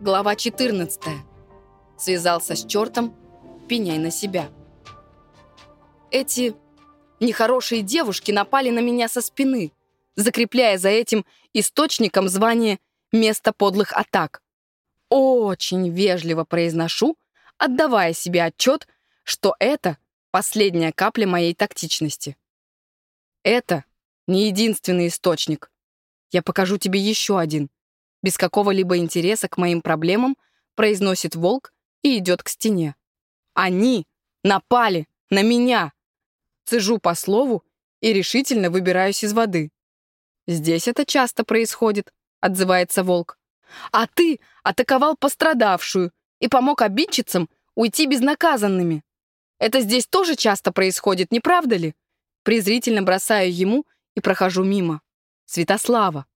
Глава 14. Связался с чертом, пеняй на себя. Эти нехорошие девушки напали на меня со спины, закрепляя за этим источником звание «место подлых атак». Очень вежливо произношу, отдавая себе отчет, что это последняя капля моей тактичности. Это не единственный источник. Я покажу тебе еще один — без какого-либо интереса к моим проблемам, произносит волк и идет к стене. Они напали на меня. Цежу по слову и решительно выбираюсь из воды. Здесь это часто происходит, отзывается волк. А ты атаковал пострадавшую и помог обидчицам уйти безнаказанными. Это здесь тоже часто происходит, не правда ли? Презрительно бросаю ему и прохожу мимо. Святослава.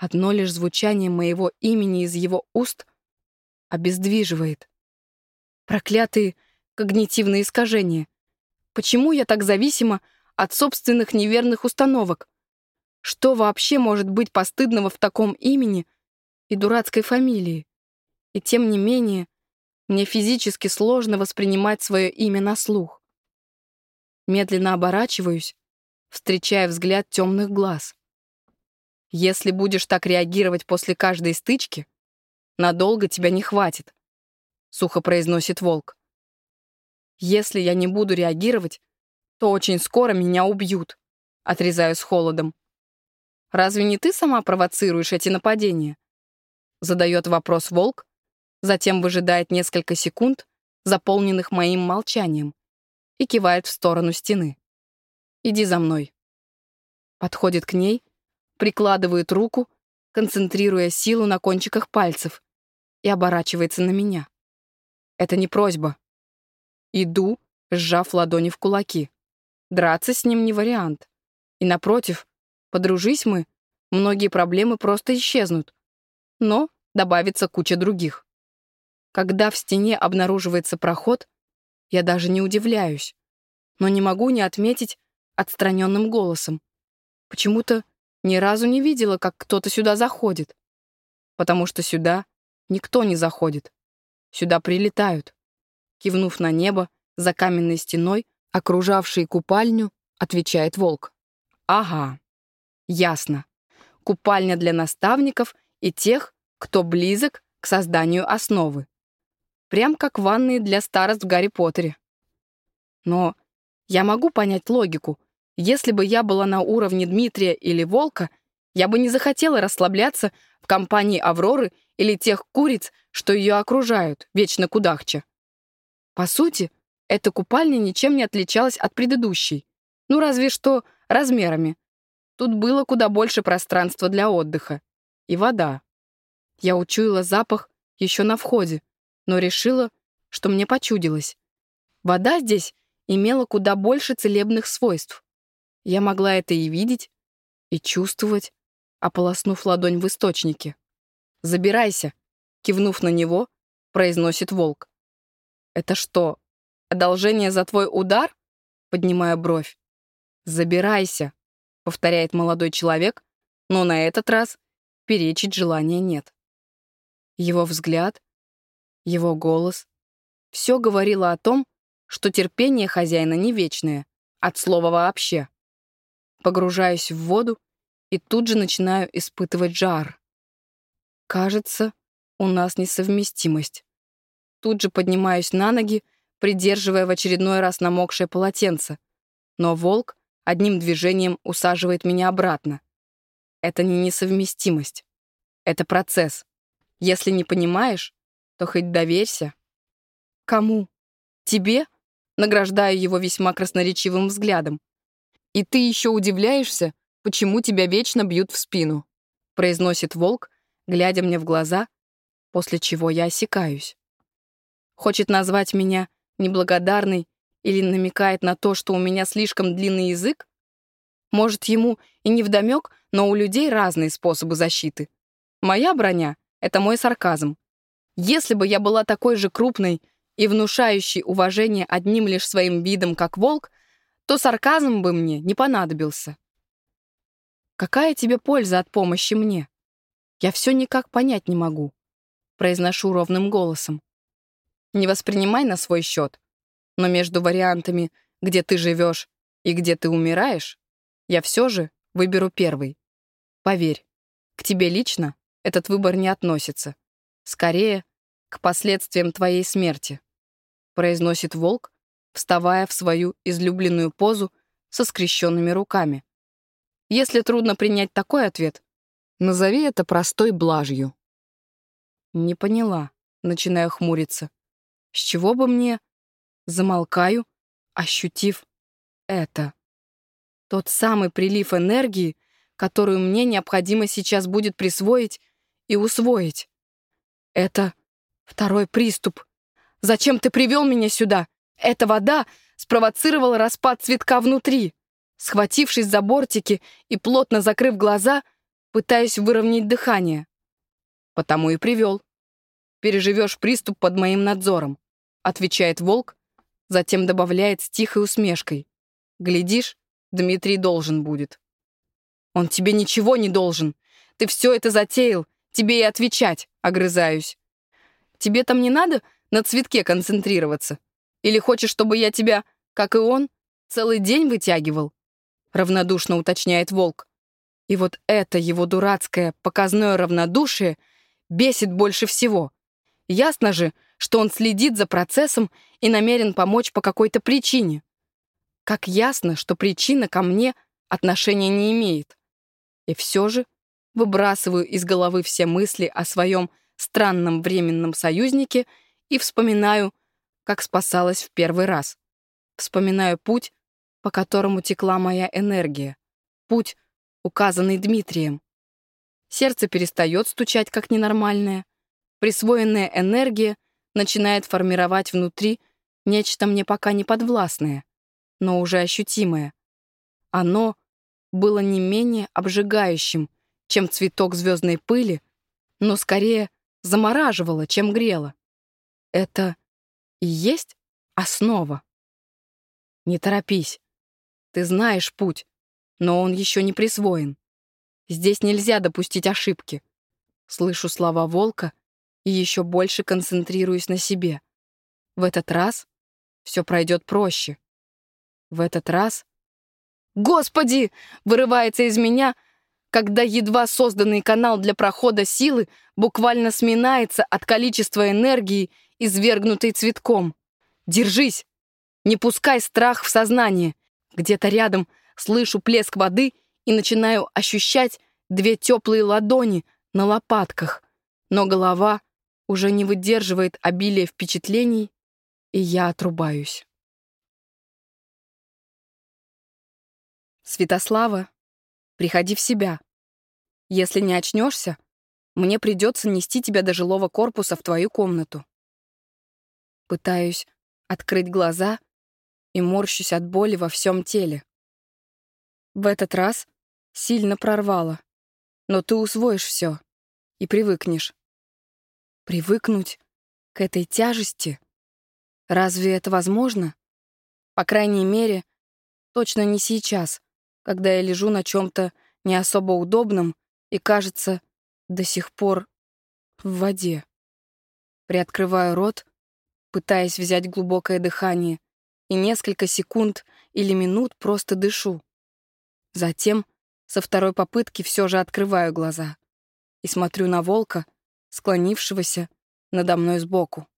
Одно лишь звучание моего имени из его уст обездвиживает. Проклятые когнитивные искажения. Почему я так зависима от собственных неверных установок? Что вообще может быть постыдного в таком имени и дурацкой фамилии? И тем не менее, мне физически сложно воспринимать свое имя на слух. Медленно оборачиваюсь, встречая взгляд темных глаз. Если будешь так реагировать после каждой стычки, надолго тебя не хватит», — сухо произносит волк. «Если я не буду реагировать, то очень скоро меня убьют», — отрезаю с холодом. «Разве не ты сама провоцируешь эти нападения?» Задает вопрос волк, затем выжидает несколько секунд, заполненных моим молчанием, и кивает в сторону стены. «Иди за мной». Подходит к ней прикладывает руку, концентрируя силу на кончиках пальцев, и оборачивается на меня. Это не просьба. Иду, сжав ладони в кулаки. Драться с ним не вариант. И напротив, подружись мы, многие проблемы просто исчезнут. Но добавится куча других. Когда в стене обнаруживается проход, я даже не удивляюсь, но не могу не отметить отстраненным голосом. Почему-то ни разу не видела, как кто-то сюда заходит. Потому что сюда никто не заходит. Сюда прилетают. Кивнув на небо, за каменной стеной, окружавшей купальню, отвечает волк. Ага, ясно. Купальня для наставников и тех, кто близок к созданию основы. Прям как ванные для старост в Гарри Поттере. Но я могу понять логику, если бы я была на уровне Дмитрия или Волка, я бы не захотела расслабляться в компании Авроры или тех куриц, что ее окружают, вечно кудахча. По сути, эта купальня ничем не отличалась от предыдущей. Ну, разве что размерами. Тут было куда больше пространства для отдыха. И вода. Я учуяла запах еще на входе, но решила, что мне почудилось. Вода здесь имела куда больше целебных свойств. Я могла это и видеть, и чувствовать, ополоснув ладонь в источнике. «Забирайся», — кивнув на него, произносит волк. «Это что, одолжение за твой удар?» поднимая бровь. «Забирайся», — повторяет молодой человек, но на этот раз перечить желания нет. Его взгляд, его голос — все говорило о том, что терпение хозяина не вечное, от слова вообще. Погружаюсь в воду и тут же начинаю испытывать жар. Кажется, у нас несовместимость. Тут же поднимаюсь на ноги, придерживая в очередной раз намокшее полотенце. Но волк одним движением усаживает меня обратно. Это не несовместимость. Это процесс. Если не понимаешь, то хоть доверься. Кому? Тебе? Награждаю его весьма красноречивым взглядом. И ты еще удивляешься, почему тебя вечно бьют в спину», произносит волк, глядя мне в глаза, после чего я осекаюсь. Хочет назвать меня неблагодарной или намекает на то, что у меня слишком длинный язык? Может, ему и не вдомек, но у людей разные способы защиты. Моя броня — это мой сарказм. Если бы я была такой же крупной и внушающей уважение одним лишь своим видом, как волк, то сарказм бы мне не понадобился. Какая тебе польза от помощи мне? Я все никак понять не могу. произношу ровным голосом. Не воспринимай на свой счет, но между вариантами, где ты живешь и где ты умираешь, я все же выберу первый. Поверь, к тебе лично этот выбор не относится. Скорее, к последствиям твоей смерти, произносит волк, вставая в свою излюбленную позу со скрещенными руками. Если трудно принять такой ответ, назови это простой блажью. Не поняла, начиная хмуриться. С чего бы мне... Замолкаю, ощутив это. Тот самый прилив энергии, которую мне необходимо сейчас будет присвоить и усвоить. Это второй приступ. Зачем ты привел меня сюда? Эта вода спровоцировала распад цветка внутри. Схватившись за бортики и плотно закрыв глаза, пытаюсь выровнять дыхание. Потому и привел переживешь приступ под моим надзором», — отвечает волк, затем добавляет с тихой усмешкой. «Глядишь, Дмитрий должен будет». «Он тебе ничего не должен. Ты все это затеял. Тебе и отвечать», — огрызаюсь. «Тебе там не надо на цветке концентрироваться? Или хочешь, чтобы я тебя, как и он, целый день вытягивал?» Равнодушно уточняет волк. И вот это его дурацкое показное равнодушие бесит больше всего. Ясно же, что он следит за процессом и намерен помочь по какой-то причине. Как ясно, что причина ко мне отношения не имеет. И все же выбрасываю из головы все мысли о своем странном временном союзнике и вспоминаю, как спасалась в первый раз. Вспоминаю путь, по которому текла моя энергия. Путь, указанный Дмитрием. Сердце перестает стучать, как ненормальное — Присвоенная энергия начинает формировать внутри нечто мне пока не подвластное, но уже ощутимое. Оно было не менее обжигающим, чем цветок звездной пыли, но скорее замораживало, чем грело. Это и есть основа. Не торопись. Ты знаешь путь, но он еще не присвоен. Здесь нельзя допустить ошибки. Слышу слова волка и еще больше концентрируюсь на себе. В этот раз все пройдет проще. В этот раз... «Господи!» — вырывается из меня, когда едва созданный канал для прохода силы буквально сминается от количества энергии, извергнутой цветком. «Держись! Не пускай страх в сознание!» Где-то рядом слышу плеск воды и начинаю ощущать две теплые ладони на лопатках, но голова уже не выдерживает обилия впечатлений, и я отрубаюсь. Святослава, приходи в себя. Если не очнешься, мне придется нести тебя до жилого корпуса в твою комнату. Пытаюсь открыть глаза и морщусь от боли во всем теле. В этот раз сильно прорвало, но ты усвоишь все и привыкнешь. Привыкнуть к этой тяжести? Разве это возможно? По крайней мере, точно не сейчас, когда я лежу на чем-то не особо удобном и, кажется, до сих пор в воде. Приоткрываю рот, пытаясь взять глубокое дыхание, и несколько секунд или минут просто дышу. Затем со второй попытки все же открываю глаза и смотрю на волка, склонившегося надо мной сбоку.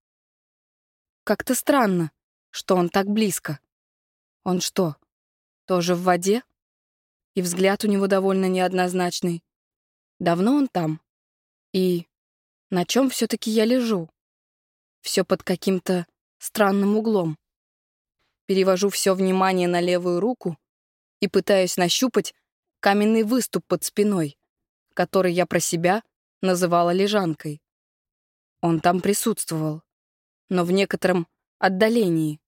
Как-то странно, что он так близко. Он что, тоже в воде? И взгляд у него довольно неоднозначный. Давно он там? И на чем все-таки я лежу? Все под каким-то странным углом. Перевожу все внимание на левую руку и пытаюсь нащупать каменный выступ под спиной, который я про себя называла лежанкой. Он там присутствовал, но в некотором отдалении.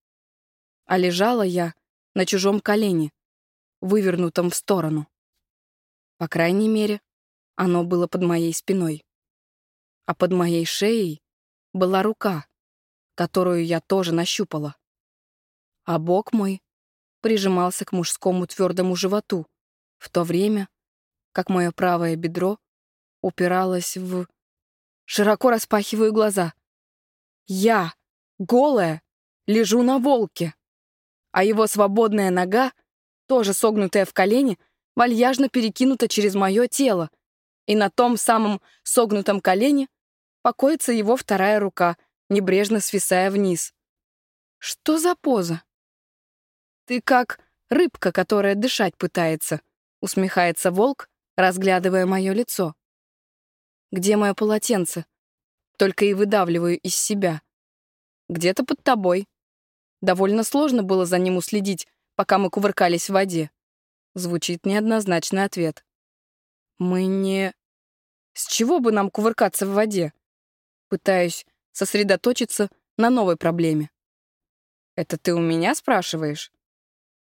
А лежала я на чужом колене, вывернутом в сторону. По крайней мере, оно было под моей спиной. А под моей шеей была рука, которую я тоже нащупала. А бок мой прижимался к мужскому твердому животу, в то время как мое правое бедро упиралась в... Широко распахиваю глаза. Я, голая, лежу на волке, а его свободная нога, тоже согнутая в колени, вальяжно перекинута через мое тело, и на том самом согнутом колене покоится его вторая рука, небрежно свисая вниз. Что за поза? Ты как рыбка, которая дышать пытается, усмехается волк, разглядывая мое лицо. Где мое полотенце? Только и выдавливаю из себя. Где-то под тобой. Довольно сложно было за ним уследить, пока мы кувыркались в воде. Звучит неоднозначный ответ. Мы не... С чего бы нам кувыркаться в воде? Пытаюсь сосредоточиться на новой проблеме. «Это ты у меня спрашиваешь?»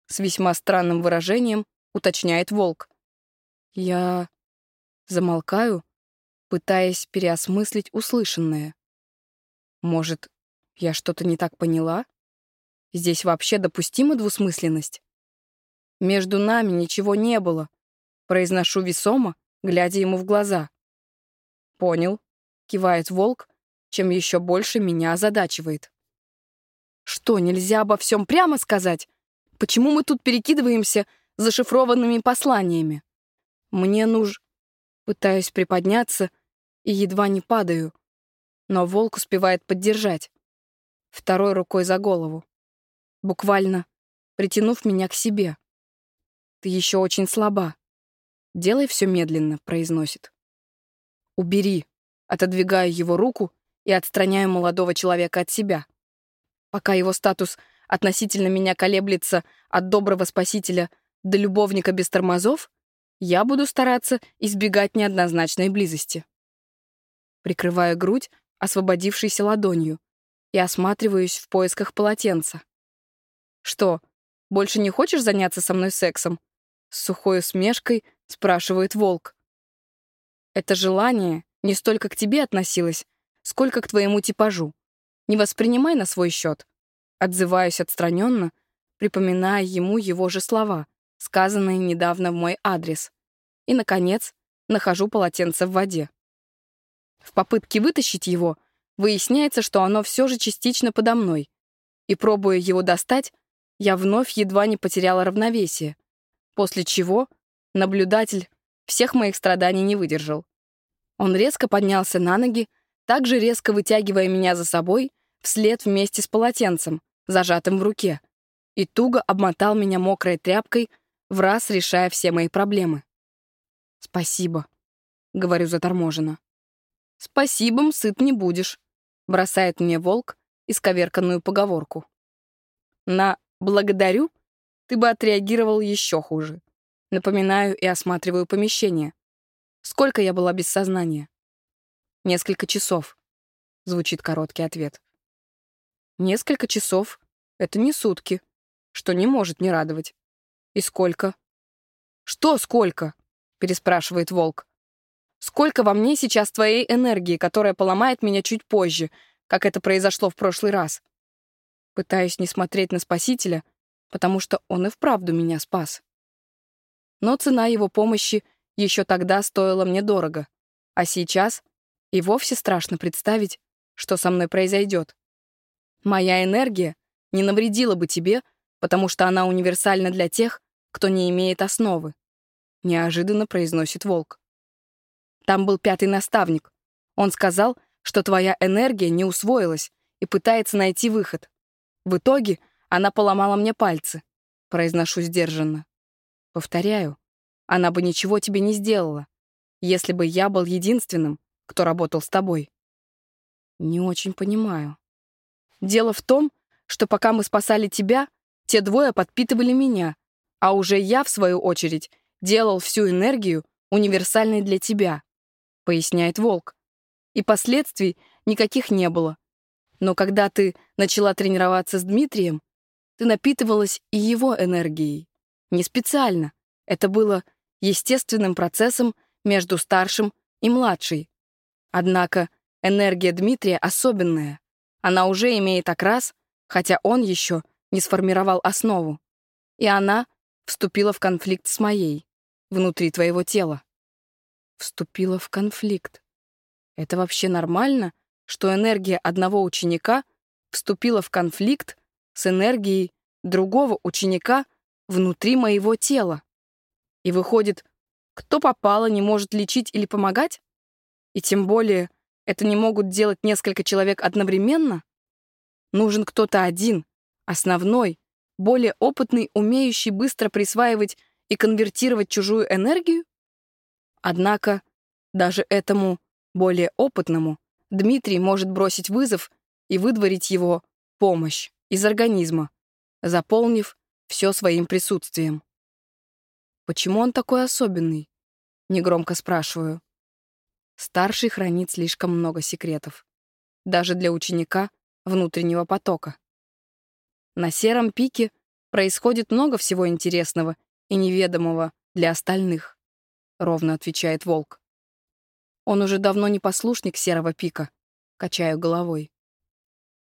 С весьма странным выражением уточняет волк. Я замолкаю, пытаясь переосмыслить услышанное. Может, я что-то не так поняла? Здесь вообще допустима двусмысленность? Между нами ничего не было. Произношу весомо, глядя ему в глаза. Понял, кивает волк, чем еще больше меня озадачивает. Что, нельзя обо всем прямо сказать? Почему мы тут перекидываемся зашифрованными посланиями? Мне нуж... Пытаюсь приподняться и едва не падаю, но волк успевает поддержать. Второй рукой за голову. Буквально притянув меня к себе. «Ты еще очень слаба. Делай все медленно», — произносит. «Убери», — отодвигаю его руку и отстраняю молодого человека от себя. Пока его статус относительно меня колеблется от доброго спасителя до любовника без тормозов, я буду стараться избегать неоднозначной близости. Прикрываю грудь, освободившейся ладонью, и осматриваюсь в поисках полотенца. «Что, больше не хочешь заняться со мной сексом?» С сухой усмешкой спрашивает волк. «Это желание не столько к тебе относилось, сколько к твоему типажу. Не воспринимай на свой счет». Отзываюсь отстраненно, припоминая ему его же слова сказанные недавно в мой адрес. И, наконец, нахожу полотенце в воде. В попытке вытащить его выясняется, что оно все же частично подо мной. И, пробуя его достать, я вновь едва не потеряла равновесие, после чего наблюдатель всех моих страданий не выдержал. Он резко поднялся на ноги, также резко вытягивая меня за собой вслед вместе с полотенцем, зажатым в руке, и туго обмотал меня мокрой тряпкой в раз решая все мои проблемы. «Спасибо», — говорю заторможенно. «Спасибо, сыт не будешь», — бросает мне волк исковерканную поговорку. На «благодарю» ты бы отреагировал еще хуже. Напоминаю и осматриваю помещение. Сколько я была без сознания? Несколько часов, звучит короткий ответ. Несколько часов — это не сутки, что не может не радовать. «И сколько?» «Что сколько?» — переспрашивает волк. «Сколько во мне сейчас твоей энергии, которая поломает меня чуть позже, как это произошло в прошлый раз?» Пытаюсь не смотреть на спасителя, потому что он и вправду меня спас. Но цена его помощи еще тогда стоила мне дорого, а сейчас и вовсе страшно представить, что со мной произойдет. Моя энергия не навредила бы тебе, потому что она универсальна для тех, кто не имеет основы», — неожиданно произносит волк. «Там был пятый наставник. Он сказал, что твоя энергия не усвоилась и пытается найти выход. В итоге она поломала мне пальцы», — произношу сдержанно. Повторяю, она бы ничего тебе не сделала, если бы я был единственным, кто работал с тобой. Не очень понимаю. Дело в том, что пока мы спасали тебя, те двое подпитывали меня, а уже я, в свою очередь, делал всю энергию универсальной для тебя, поясняет Волк. И последствий никаких не было. Но когда ты начала тренироваться с Дмитрием, ты напитывалась и его энергией. Не специально. Это было естественным процессом между старшим и младшей. Однако энергия Дмитрия особенная. Она уже имеет окрас, хотя он еще не сформировал основу. И она вступила в конфликт с моей, внутри твоего тела. Вступила в конфликт. Это вообще нормально, что энергия одного ученика вступила в конфликт с энергией другого ученика внутри моего тела? И выходит, кто попало, не может лечить или помогать? И тем более, это не могут делать несколько человек одновременно? Нужен кто-то один, основной, более опытный, умеющий быстро присваивать и конвертировать чужую энергию? Однако даже этому более опытному Дмитрий может бросить вызов и выдворить его помощь из организма, заполнив все своим присутствием. Почему он такой особенный? Негромко спрашиваю. Старший хранит слишком много секретов. Даже для ученика внутреннего потока. На сером пике происходит много всего интересного и неведомого для остальных, ровно отвечает волк. Он уже давно не послушник серого пика, качаю головой.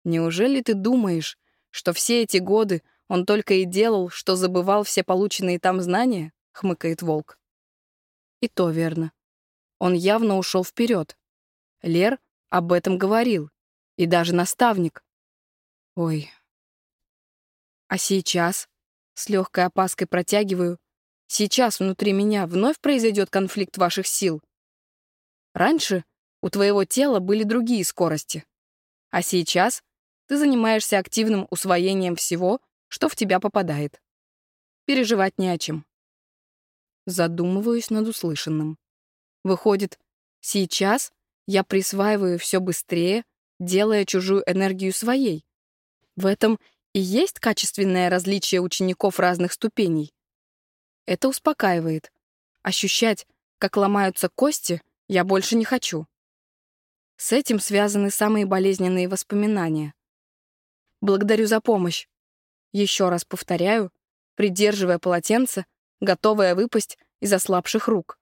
Неужели ты думаешь, что все эти годы он только и делал, что забывал все полученные там знания? хмыкает волк. И то верно. Он явно ушел вперед. Лер об этом говорил. И даже наставник. Ой. А сейчас? С легкой опаской протягиваю. Сейчас внутри меня вновь произойдет конфликт ваших сил. Раньше у твоего тела были другие скорости. А сейчас ты занимаешься активным усвоением всего, что в тебя попадает. Переживать не о чем. Задумываюсь над услышанным. Выходит, сейчас я присваиваю все быстрее, делая чужую энергию своей. В этом и есть качественное различие учеников разных ступеней. Это успокаивает. Ощущать, как ломаются кости, я больше не хочу. С этим связаны самые болезненные воспоминания. Благодарю за помощь. Еще раз повторяю, придерживая полотенце, готовая выпасть из ослабших рук.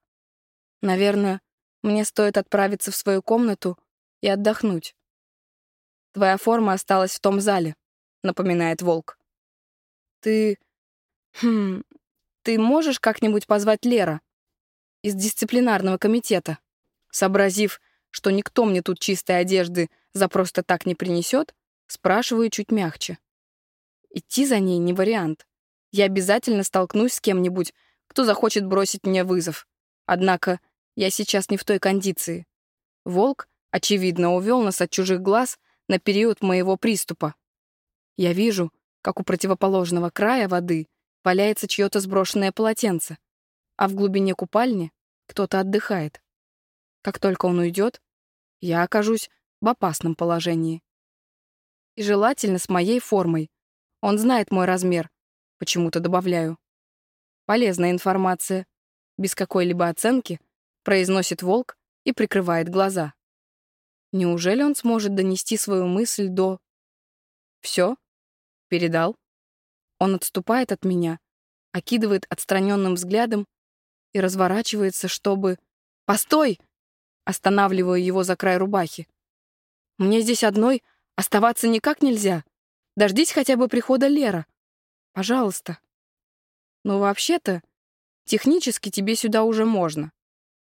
Наверное, мне стоит отправиться в свою комнату и отдохнуть. Твоя форма осталась в том зале, напоминает волк. Ты... Хм... Ты можешь как-нибудь позвать Лера из дисциплинарного комитета? Сообразив, что никто мне тут чистой одежды за просто так не принесет, спрашиваю чуть мягче. Идти за ней не вариант. Я обязательно столкнусь с кем-нибудь, кто захочет бросить мне вызов. Однако я сейчас не в той кондиции. Волк, очевидно, увел нас от чужих глаз на период моего приступа. Я вижу, как у противоположного края воды валяется чье-то сброшенное полотенце, а в глубине купальни кто-то отдыхает. Как только он уйдет, я окажусь в опасном положении. И желательно с моей формой. Он знает мой размер. Почему-то добавляю. Полезная информация. Без какой-либо оценки произносит волк и прикрывает глаза. Неужели он сможет донести свою мысль до... Все? Передал? Он отступает от меня, окидывает отстраненным взглядом и разворачивается, чтобы... «Постой!» Останавливаю его за край рубахи. «Мне здесь одной оставаться никак нельзя. Дождись хотя бы прихода Лера. Пожалуйста». «Ну, вообще-то, технически тебе сюда уже можно.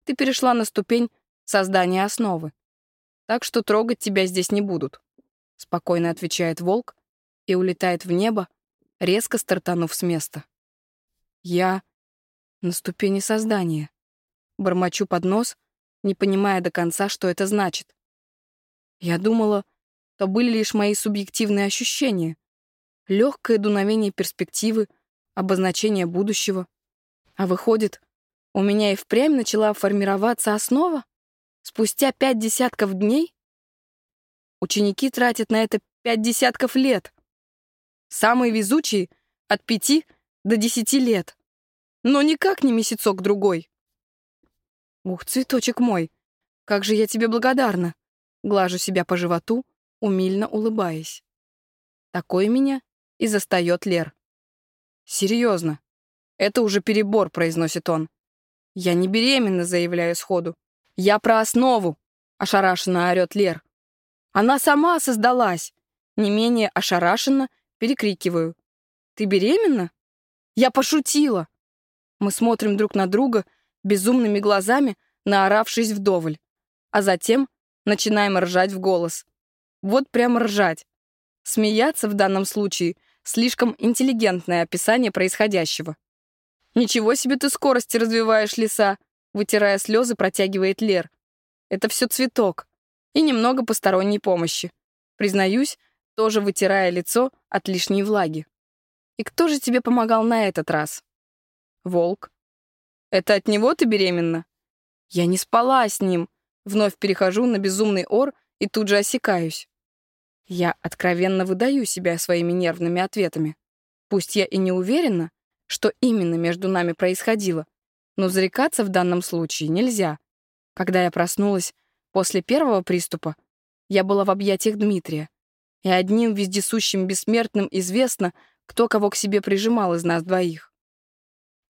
Ты перешла на ступень создания основы. Так что трогать тебя здесь не будут», — спокойно отвечает волк и улетает в небо, резко стартанув с места. Я на ступени создания. Бормочу под нос — не понимая до конца, что это значит. Я думала, то были лишь мои субъективные ощущения. Легкое дуновение перспективы, обозначение будущего. А выходит, у меня и впрямь начала формироваться основа? Спустя пять десятков дней? Ученики тратят на это пять десятков лет. Самые везучие — от пяти до десяти лет. Но никак не месяцок-другой. «Ух, цветочек мой! Как же я тебе благодарна!» Глажу себя по животу, умильно улыбаясь. Такой меня и застает Лер. «Серьезно, это уже перебор», — произносит он. «Я не беременна», — заявляю сходу. «Я про основу», — ошарашенно орёт Лер. «Она сама создалась!» Не менее ошарашенно перекрикиваю. «Ты беременна?» «Я пошутила!» Мы смотрим друг на друга — безумными глазами, наоравшись вдоволь, а затем Начинаем ржать в голос. Вот прям ржать. Смеяться в данном случае — слишком интеллигентное описание происходящего. «Ничего себе ты скорости развиваешь, лиса!» Вытирая слезы, протягивает Лер. «Это все цветок. И немного посторонней помощи. Признаюсь, тоже вытирая лицо от лишней влаги. И кто же тебе помогал на этот раз?» «Волк». «Это от него ты беременна?» «Я не спала с ним». Вновь перехожу на безумный ор и тут же осекаюсь. Я откровенно выдаю себя своими нервными ответами. Пусть я и не уверена, что именно между нами происходило, но зарекаться в данном случае нельзя. Когда я проснулась после первого приступа, я была в объятиях Дмитрия, и одним вездесущим бессмертным известно, кто кого к себе прижимал из нас двоих.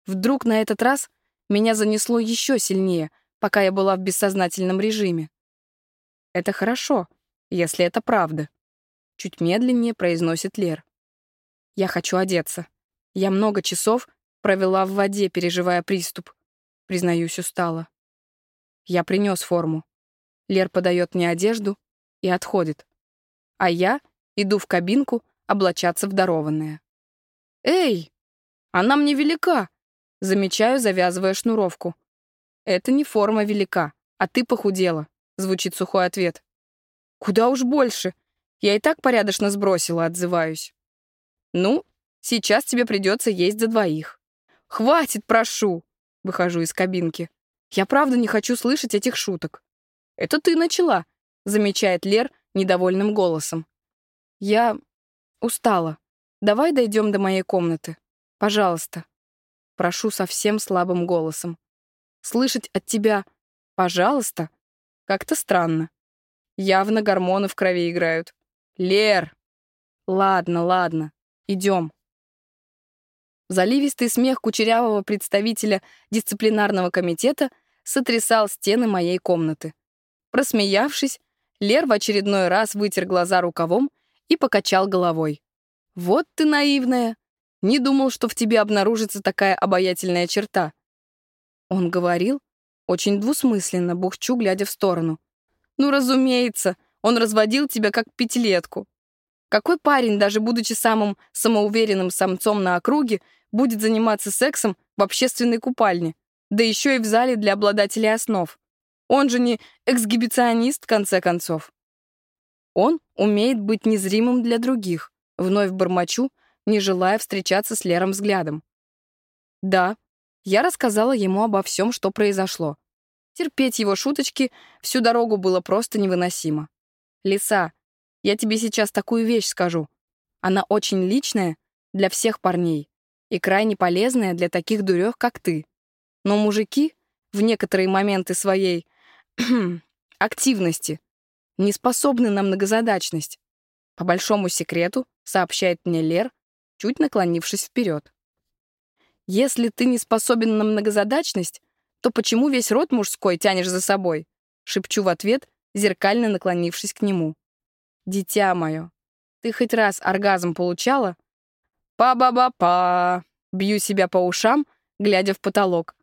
Вдруг на этот раз меня занесло еще сильнее, пока я была в бессознательном режиме. Это хорошо, если это правда. Чуть медленнее произносит Лер. Я хочу одеться. Я много часов провела в воде, переживая приступ. Признаюсь, устала. Я принес форму. Лер подает мне одежду и отходит. А я иду в кабинку облачаться в дарованное. «Эй, она мне велика!» Замечаю, завязывая шнуровку. «Это не форма велика, а ты похудела», — звучит сухой ответ. «Куда уж больше. Я и так порядочно сбросила, отзываюсь». «Ну, Сейчас тебе придется есть за двоих. Хватит, прошу!» Выхожу из кабинки. Я правда не хочу слышать этих шуток. «Это ты начала», — замечает Лер недовольным голосом. «Я устала. Давай дойдем до моей комнаты. Пожалуйста». Прошу совсем слабым голосом. Слышать от тебя «пожалуйста» как-то странно. Явно гормоны в крови играют. «Лер!» «Ладно, ладно, идем». Заливистый смех кучерявого представителя дисциплинарного комитета сотрясал стены моей комнаты. Просмеявшись, Лер в очередной раз вытер глаза рукавом и покачал головой. «Вот ты наивная! Не думал, что в тебе обнаружится такая обаятельная черта». Он говорил очень двусмысленно, бухчу, глядя в сторону. «Ну, разумеется, он разводил тебя как пятилетку. Какой парень, даже будучи самым самоуверенным самцом на округе, будет заниматься сексом в общественной купальне, да еще и в зале для обладателей основ. Он же не эксгибиционист, в конце концов. Он умеет быть незримым для других, вновь бормочу, не желая встречаться с Лером взглядом. Да, я рассказала ему обо всем, что произошло. Терпеть его шуточки всю дорогу было просто невыносимо. «Лиса, я тебе сейчас такую вещь скажу. Она очень личная для всех парней и крайне полезная для таких дурех, как ты. Но мужики в некоторые моменты своей активности не способны на многозадачность. По большому секрету, сообщает мне Лер, чуть наклонившись вперед. Если ты не способен на многозадачность, то почему весь род мужской тянешь за собой? Шепчу в ответ, зеркально наклонившись к нему. Дитя мое, ты хоть раз оргазм получала? Па-ба-ба-па. Бью себя по ушам, глядя в потолок.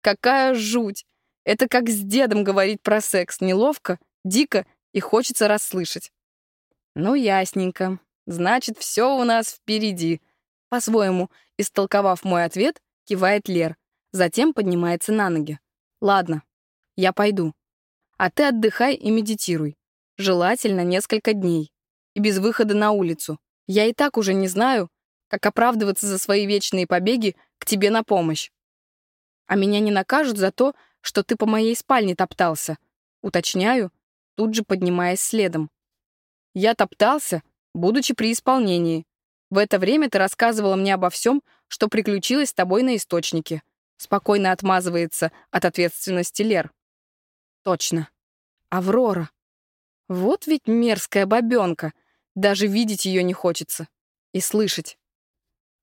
Какая жуть! Это как с дедом говорить про секс. Неловко, дико и хочется расслышать. Ну, ясненько. Значит, все у нас впереди. По-своему, истолковав мой ответ, кивает Лер. Затем поднимается на ноги. Ладно, я пойду. А ты отдыхай и медитируй. Желательно несколько дней. И без выхода на улицу. Я и так уже не знаю, как оправдываться за свои вечные побеги к тебе на помощь. А меня не накажут за то, что ты по моей спальне топтался. Уточняю, тут же поднимаясь следом. Я топтался, будучи при исполнении. В это время ты рассказывала мне обо всем, что приключилось с тобой на источнике. Спокойно отмазывается от ответственности Лер. Точно. Аврора. Вот ведь мерзкая бабенка. Даже видеть ее не хочется. И слышать.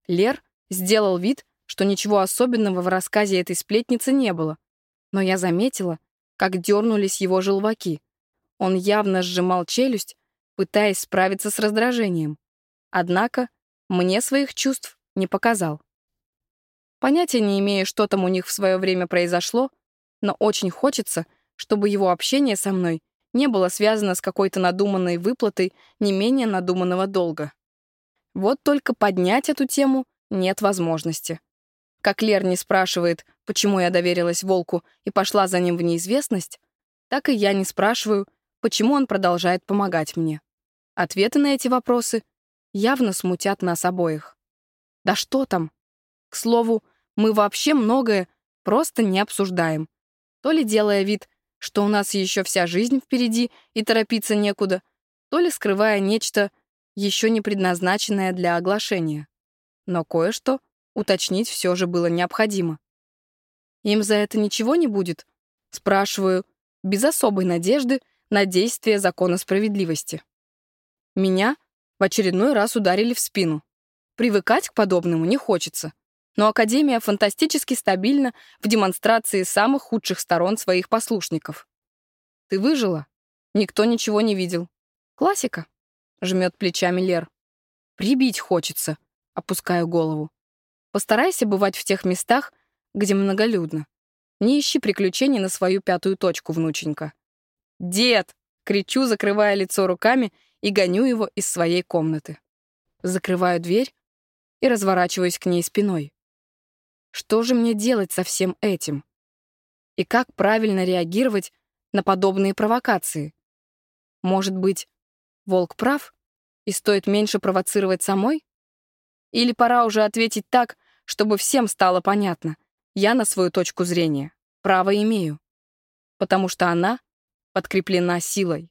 Лер сделал вид, что ничего особенного в рассказе этой сплетницы не было. Но я заметила, как дернулись его желваки. Он явно сжимал челюсть, пытаясь справиться с раздражением. Однако мне своих чувств не показал. Понятия не имею, что там у них в свое время произошло, но очень хочется, чтобы его общение со мной не было связано с какой-то надуманной выплатой не менее надуманного долга. Вот только поднять эту тему нет возможности. Как Лер не спрашивает, почему я доверилась Волку и пошла за ним в неизвестность, так и я не спрашиваю, почему он продолжает помогать мне. Ответы на эти вопросы явно смутят нас обоих. Да что там? К слову, мы вообще многое просто не обсуждаем. То ли делая вид, что у нас еще вся жизнь впереди и торопиться некуда, то ли скрывая нечто, еще не предназначенное для оглашения. Но кое-что уточнить все же было необходимо. Им за это ничего не будет? Спрашиваю, без особой надежды на действие закона справедливости. Меня в очередной раз ударили в спину. Привыкать к подобному не хочется. Но Академия фантастически стабильна в демонстрации самых худших сторон своих послушников. Ты выжила? Никто ничего не видел. Классика. Жмет плечами Лер. Прибить хочется. Опускаю голову. Постарайся бывать в тех местах, где многолюдно. Не ищи приключений на свою пятую точку, внученька. «Дед!» — кричу, закрывая лицо руками и гоню его из своей комнаты. Закрываю дверь и разворачиваюсь к ней спиной. Что же мне делать со всем этим? И как правильно реагировать на подобные провокации? Может быть, волк прав, и стоит меньше провоцировать самой? Или пора уже ответить так, чтобы всем стало понятно, я на свою точку зрения право имею, потому что она подкреплена силой.